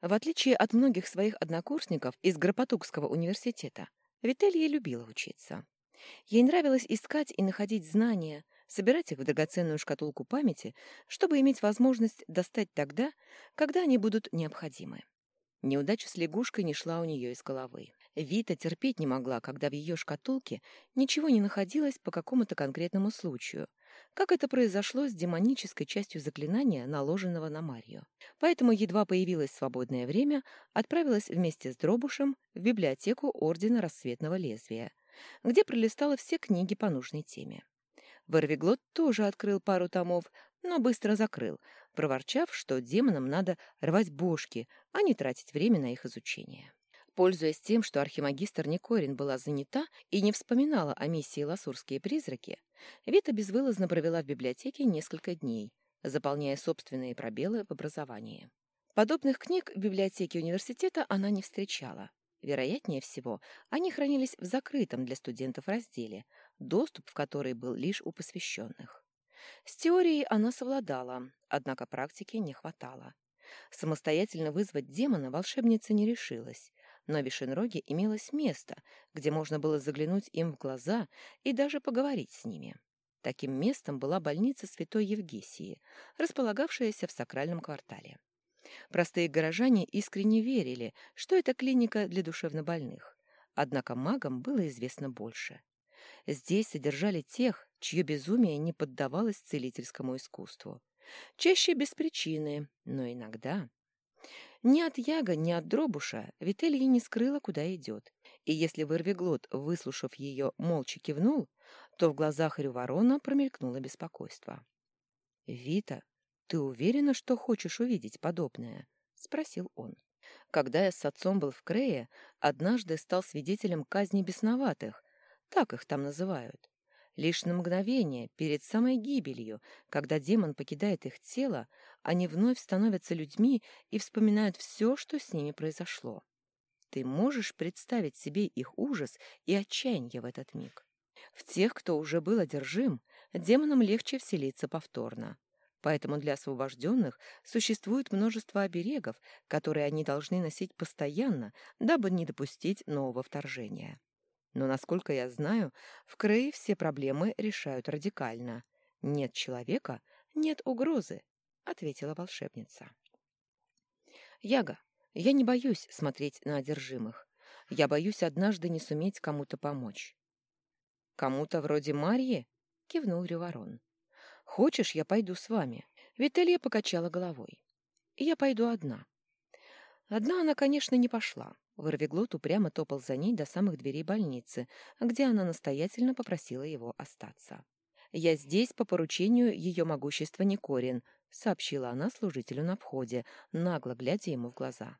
В отличие от многих своих однокурсников из Гропотукского университета, Вителья любила учиться. Ей нравилось искать и находить знания, собирать их в драгоценную шкатулку памяти, чтобы иметь возможность достать тогда, когда они будут необходимы. Неудача с лягушкой не шла у нее из головы. Вита терпеть не могла, когда в ее шкатулке ничего не находилось по какому-то конкретному случаю, как это произошло с демонической частью заклинания, наложенного на Марию. Поэтому едва появилось свободное время, отправилась вместе с Дробушем в библиотеку Ордена Рассветного Лезвия, где пролистала все книги по нужной теме. Ворвиглот тоже открыл пару томов, но быстро закрыл, проворчав, что демонам надо рвать бошки, а не тратить время на их изучение. Пользуясь тем, что архимагистр Никорин была занята и не вспоминала о миссии «Ласурские призраки», Вита безвылазно провела в библиотеке несколько дней, заполняя собственные пробелы в образовании. Подобных книг в библиотеке университета она не встречала. Вероятнее всего, они хранились в закрытом для студентов разделе, доступ в который был лишь у посвященных. С теорией она совладала, однако практики не хватало. Самостоятельно вызвать демона волшебница не решилась, но в Вишенроге имелось место, где можно было заглянуть им в глаза и даже поговорить с ними. Таким местом была больница Святой Евгесии, располагавшаяся в сакральном квартале. Простые горожане искренне верили, что это клиника для душевнобольных. Однако магам было известно больше. Здесь содержали тех, чье безумие не поддавалось целительскому искусству. Чаще без причины, но иногда... Ни от Яга, ни от Дробуша Вителья не скрыла, куда идет. И если Вырвиглот, выслушав ее, молча кивнул, то в глазах Рюворона промелькнуло беспокойство. — Вита, ты уверена, что хочешь увидеть подобное? — спросил он. Когда я с отцом был в Крее, однажды стал свидетелем казни бесноватых, так их там называют. Лишь на мгновение, перед самой гибелью, когда демон покидает их тело, они вновь становятся людьми и вспоминают все, что с ними произошло. Ты можешь представить себе их ужас и отчаяние в этот миг. В тех, кто уже был одержим, демонам легче вселиться повторно. Поэтому для освобожденных существует множество оберегов, которые они должны носить постоянно, дабы не допустить нового вторжения. Но, насколько я знаю, в Крее все проблемы решают радикально. Нет человека — нет угрозы, — ответила волшебница. Яга, я не боюсь смотреть на одержимых. Я боюсь однажды не суметь кому-то помочь. Кому-то вроде Марьи? — кивнул Рюворон. Хочешь, я пойду с вами? Вителья покачала головой. Я пойду одна. Одна она, конечно, не пошла. Ворвиглот упрямо топал за ней до самых дверей больницы, где она настоятельно попросила его остаться. «Я здесь по поручению ее могущества Никорин», — сообщила она служителю на входе, нагло глядя ему в глаза.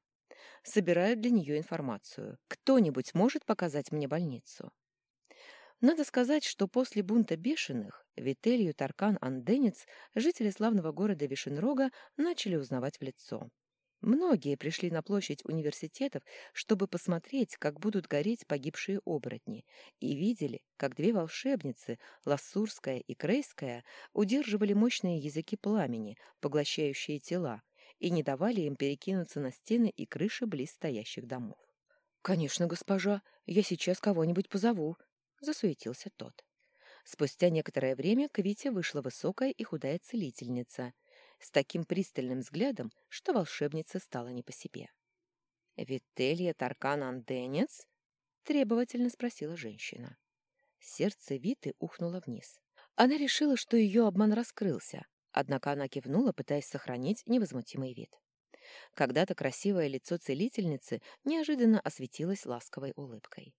«Собираю для нее информацию. Кто-нибудь может показать мне больницу?» Надо сказать, что после бунта бешеных Вителью Таркан Анденец жители славного города Вишенрога начали узнавать в лицо. Многие пришли на площадь университетов, чтобы посмотреть, как будут гореть погибшие оборотни, и видели, как две волшебницы, Лассурская и Крейская, удерживали мощные языки пламени, поглощающие тела, и не давали им перекинуться на стены и крыши близ стоящих домов. «Конечно, госпожа, я сейчас кого-нибудь позову», — засуетился тот. Спустя некоторое время к Вите вышла высокая и худая целительница — с таким пристальным взглядом, что волшебница стала не по себе. «Вителья Таркан Анденец?» — требовательно спросила женщина. Сердце Виты ухнуло вниз. Она решила, что ее обман раскрылся, однако она кивнула, пытаясь сохранить невозмутимый вид. Когда-то красивое лицо целительницы неожиданно осветилось ласковой улыбкой.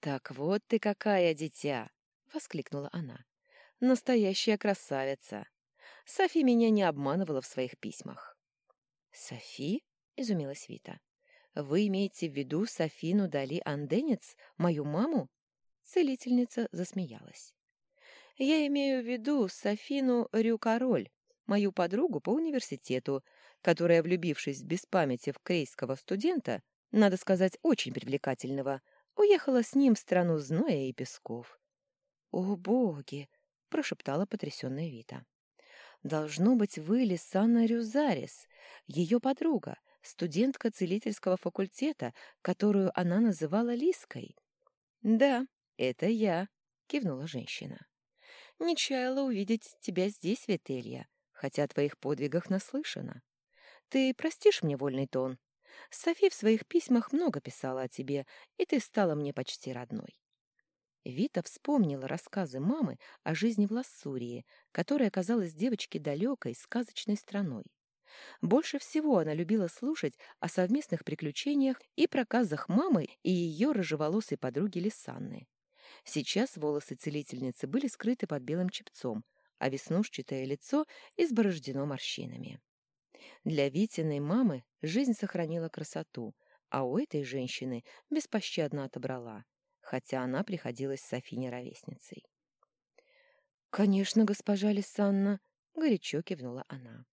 «Так вот ты какая, дитя!» — воскликнула она. «Настоящая красавица! Софи меня не обманывала в своих письмах. «Софи?» — изумилась Вита. «Вы имеете в виду Софину Дали Анденец, мою маму?» Целительница засмеялась. «Я имею в виду Софину Рюкароль, мою подругу по университету, которая, влюбившись без памяти в крейского студента, надо сказать, очень привлекательного, уехала с ним в страну зноя и песков». «О, боги!» — прошептала потрясенная Вита. Должно быть, вы Лисана Рюзарис, ее подруга, студентка целительского факультета, которую она называла Лиской. «Да, это я», — кивнула женщина. «Не чаяла увидеть тебя здесь, Вителья, хотя о твоих подвигах наслышана. Ты простишь мне вольный тон? Софи в своих письмах много писала о тебе, и ты стала мне почти родной. Вита вспомнила рассказы мамы о жизни в Лассурии, которая казалась девочке далекой, сказочной страной. Больше всего она любила слушать о совместных приключениях и проказах мамы и ее рыжеволосой подруги Лисанны. Сейчас волосы целительницы были скрыты под белым чепцом, а веснушчатое лицо изборождено морщинами. Для Витиной мамы жизнь сохранила красоту, а у этой женщины беспощадно отобрала, хотя она приходилась Софине ровесницей. «Конечно, госпожа Лисанна», — горячо кивнула она.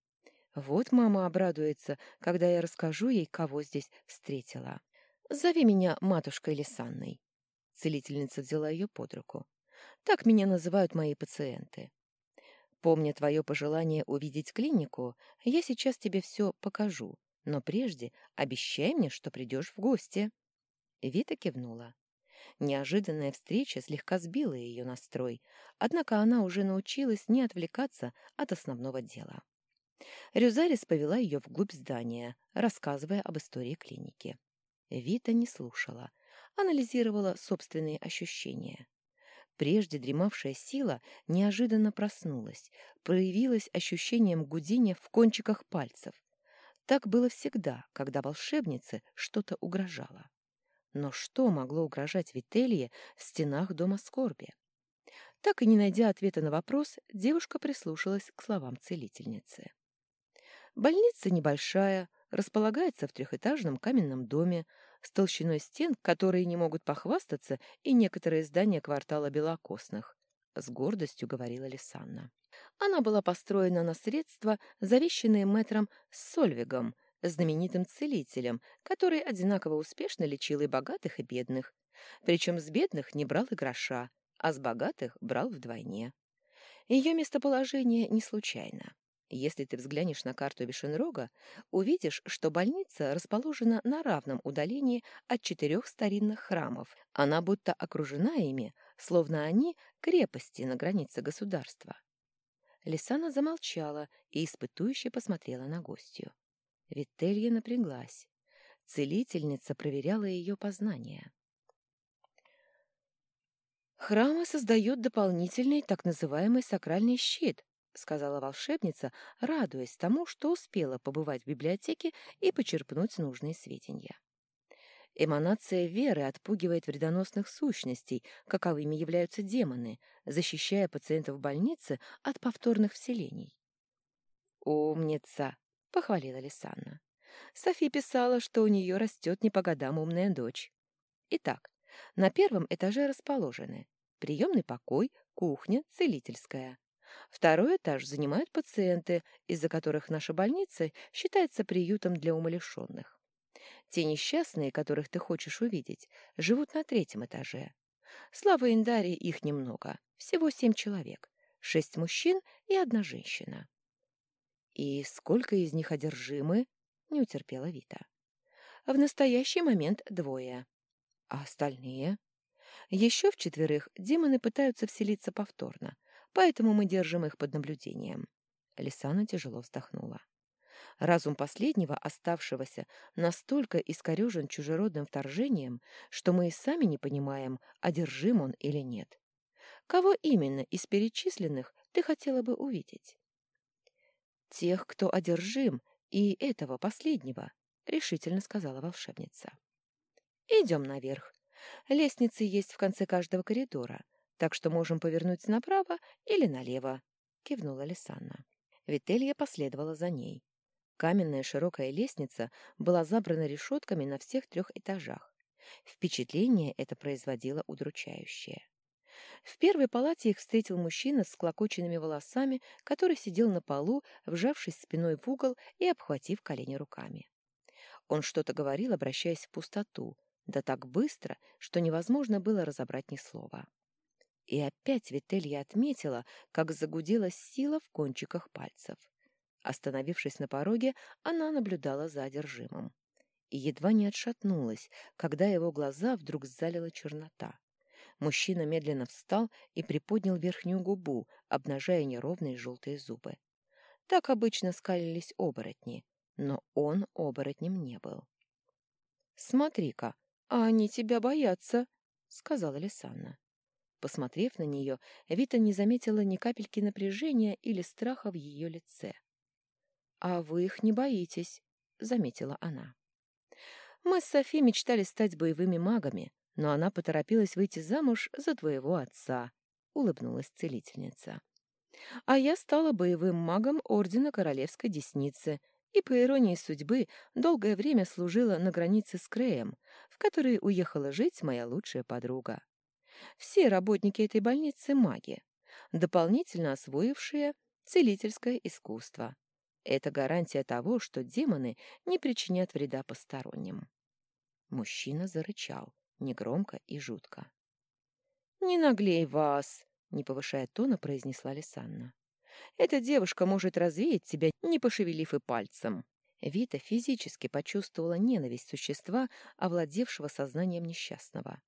«Вот мама обрадуется, когда я расскажу ей, кого здесь встретила. Зови меня матушкой Лисанной». Целительница взяла ее под руку. «Так меня называют мои пациенты. Помня твое пожелание увидеть клинику, я сейчас тебе все покажу, но прежде обещай мне, что придешь в гости». Вита кивнула. Неожиданная встреча слегка сбила ее настрой, однако она уже научилась не отвлекаться от основного дела. Рюзалис повела ее вглубь здания, рассказывая об истории клиники. Вита не слушала, анализировала собственные ощущения. Прежде дремавшая сила неожиданно проснулась, проявилась ощущением гудения в кончиках пальцев. Так было всегда, когда волшебнице что-то угрожало. Но что могло угрожать Вителье в стенах дома скорби? Так и не найдя ответа на вопрос, девушка прислушалась к словам целительницы. Больница небольшая, располагается в трехэтажном каменном доме, с толщиной стен, которые не могут похвастаться, и некоторые здания квартала Белокосных, — с гордостью говорила Лисанна. Она была построена на средства, завещанные мэтром Сольвигом, знаменитым целителем, который одинаково успешно лечил и богатых, и бедных. Причем с бедных не брал и гроша, а с богатых брал вдвойне. Ее местоположение не случайно. Если ты взглянешь на карту Вишенрога, увидишь, что больница расположена на равном удалении от четырех старинных храмов. Она будто окружена ими, словно они крепости на границе государства. Лисана замолчала и испытующе посмотрела на гостью. Вителья напряглась. Целительница проверяла ее познания. Храмы создают дополнительный так называемый сакральный щит, сказала волшебница, радуясь тому, что успела побывать в библиотеке и почерпнуть нужные сведения. Эманация веры отпугивает вредоносных сущностей, каковыми являются демоны, защищая пациентов больницы от повторных вселений. «Умница!» — похвалила Лисанна. Софи писала, что у нее растет не по годам умная дочь. Итак, на первом этаже расположены приемный покой, кухня, целительская. Второй этаж занимают пациенты, из-за которых наша больница считается приютом для умалишенных. Те несчастные, которых ты хочешь увидеть, живут на третьем этаже. Слава Индаре их немного, всего семь человек, шесть мужчин и одна женщина. «И сколько из них одержимы?» — не утерпела Вита. «В настоящий момент двое. А остальные?» «Еще в четверых демоны пытаются вселиться повторно, поэтому мы держим их под наблюдением». Лисана тяжело вздохнула. Разум последнего, оставшегося, настолько искорежен чужеродным вторжением, что мы и сами не понимаем, одержим он или нет. Кого именно из перечисленных ты хотела бы увидеть? Тех, кто одержим, и этого последнего, решительно сказала волшебница. Идем наверх. Лестницы есть в конце каждого коридора так что можем повернуть направо или налево», — кивнула Лисанна. Вителья последовала за ней. Каменная широкая лестница была забрана решетками на всех трех этажах. Впечатление это производило удручающее. В первой палате их встретил мужчина с склокоченными волосами, который сидел на полу, вжавшись спиной в угол и обхватив колени руками. Он что-то говорил, обращаясь в пустоту, да так быстро, что невозможно было разобрать ни слова. И опять Вителья отметила, как загудела сила в кончиках пальцев. Остановившись на пороге, она наблюдала за одержимым. И едва не отшатнулась, когда его глаза вдруг залила чернота. Мужчина медленно встал и приподнял верхнюю губу, обнажая неровные желтые зубы. Так обычно скалились оборотни, но он оборотнем не был. «Смотри-ка, а они тебя боятся», — сказала Лисанна. Посмотрев на нее, Вита не заметила ни капельки напряжения или страха в ее лице. «А вы их не боитесь», — заметила она. «Мы с Софи мечтали стать боевыми магами, но она поторопилась выйти замуж за твоего отца», — улыбнулась целительница. «А я стала боевым магом Ордена Королевской Десницы и, по иронии судьбы, долгое время служила на границе с Креем, в который уехала жить моя лучшая подруга. Все работники этой больницы — маги, дополнительно освоившие целительское искусство. Это гарантия того, что демоны не причинят вреда посторонним. Мужчина зарычал, негромко и жутко. «Не наглей вас!» — не повышая тона, произнесла Лисанна. «Эта девушка может развеять тебя, не пошевелив и пальцем». Вита физически почувствовала ненависть существа, овладевшего сознанием несчастного.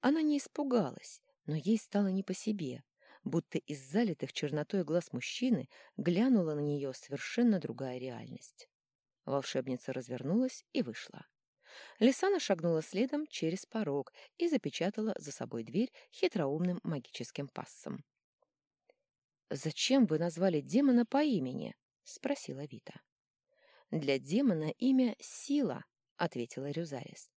Она не испугалась, но ей стало не по себе, будто из залитых чернотой глаз мужчины глянула на нее совершенно другая реальность. Волшебница развернулась и вышла. Лисана шагнула следом через порог и запечатала за собой дверь хитроумным магическим пассом. «Зачем вы назвали демона по имени?» — спросила Вита. «Для демона имя — сила», — ответила Рюзарис.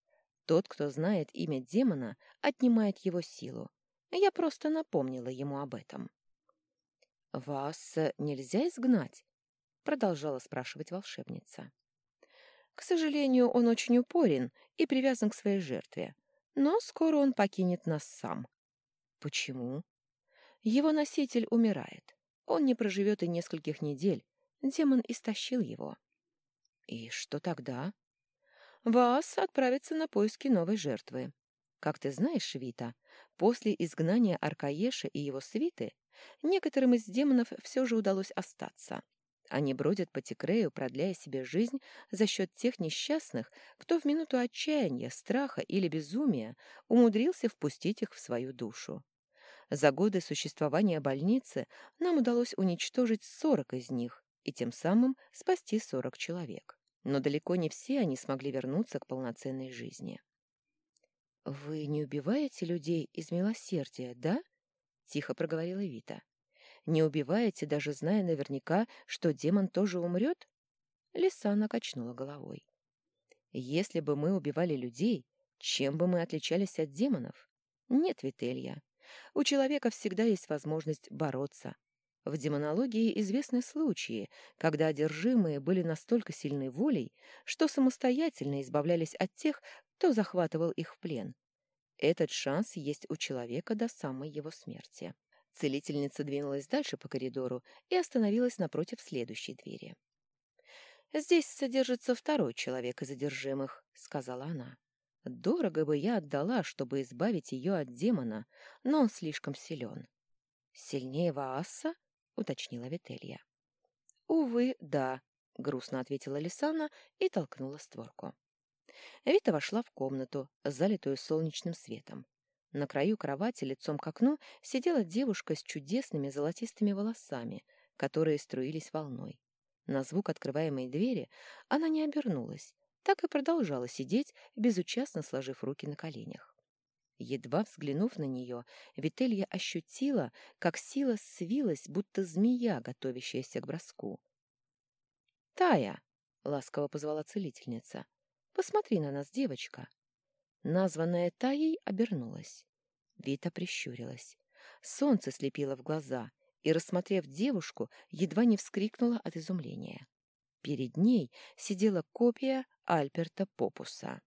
«Тот, кто знает имя демона, отнимает его силу. Я просто напомнила ему об этом». «Вас нельзя изгнать?» — продолжала спрашивать волшебница. К сожалению, он очень упорен и привязан к своей жертве. Но скоро он покинет нас сам. Почему? Его носитель умирает. Он не проживет и нескольких недель. Демон истощил его. И что тогда? Вас отправится на поиски новой жертвы. Как ты знаешь, Вита, после изгнания Аркаеша и его свиты некоторым из демонов все же удалось остаться. Они бродят по Текрею, продляя себе жизнь за счет тех несчастных, кто в минуту отчаяния, страха или безумия умудрился впустить их в свою душу. За годы существования больницы нам удалось уничтожить сорок из них и тем самым спасти сорок человек. Но далеко не все они смогли вернуться к полноценной жизни. «Вы не убиваете людей из милосердия, да?» — тихо проговорила Вита. Не убиваете, даже зная наверняка, что демон тоже умрет? Лисана качнула головой. Если бы мы убивали людей, чем бы мы отличались от демонов? Нет, Вителья. У человека всегда есть возможность бороться. В демонологии известны случаи, когда одержимые были настолько сильны волей, что самостоятельно избавлялись от тех, кто захватывал их в плен. Этот шанс есть у человека до самой его смерти. Целительница двинулась дальше по коридору и остановилась напротив следующей двери. «Здесь содержится второй человек из одержимых», — сказала она. «Дорого бы я отдала, чтобы избавить ее от демона, но он слишком силен». «Сильнее Ваасса?» — уточнила Вителья. «Увы, да», — грустно ответила Лисана и толкнула створку. Вита вошла в комнату, залитую солнечным светом. На краю кровати лицом к окну сидела девушка с чудесными золотистыми волосами, которые струились волной. На звук открываемой двери она не обернулась, так и продолжала сидеть, безучастно сложив руки на коленях. Едва взглянув на нее, Вителья ощутила, как сила свилась, будто змея, готовящаяся к броску. «Тая!» — ласково позвала целительница. «Посмотри на нас, девочка!» Названная Таей обернулась. Вита прищурилась. Солнце слепило в глаза, и, рассмотрев девушку, едва не вскрикнула от изумления. Перед ней сидела копия Альберта Попуса.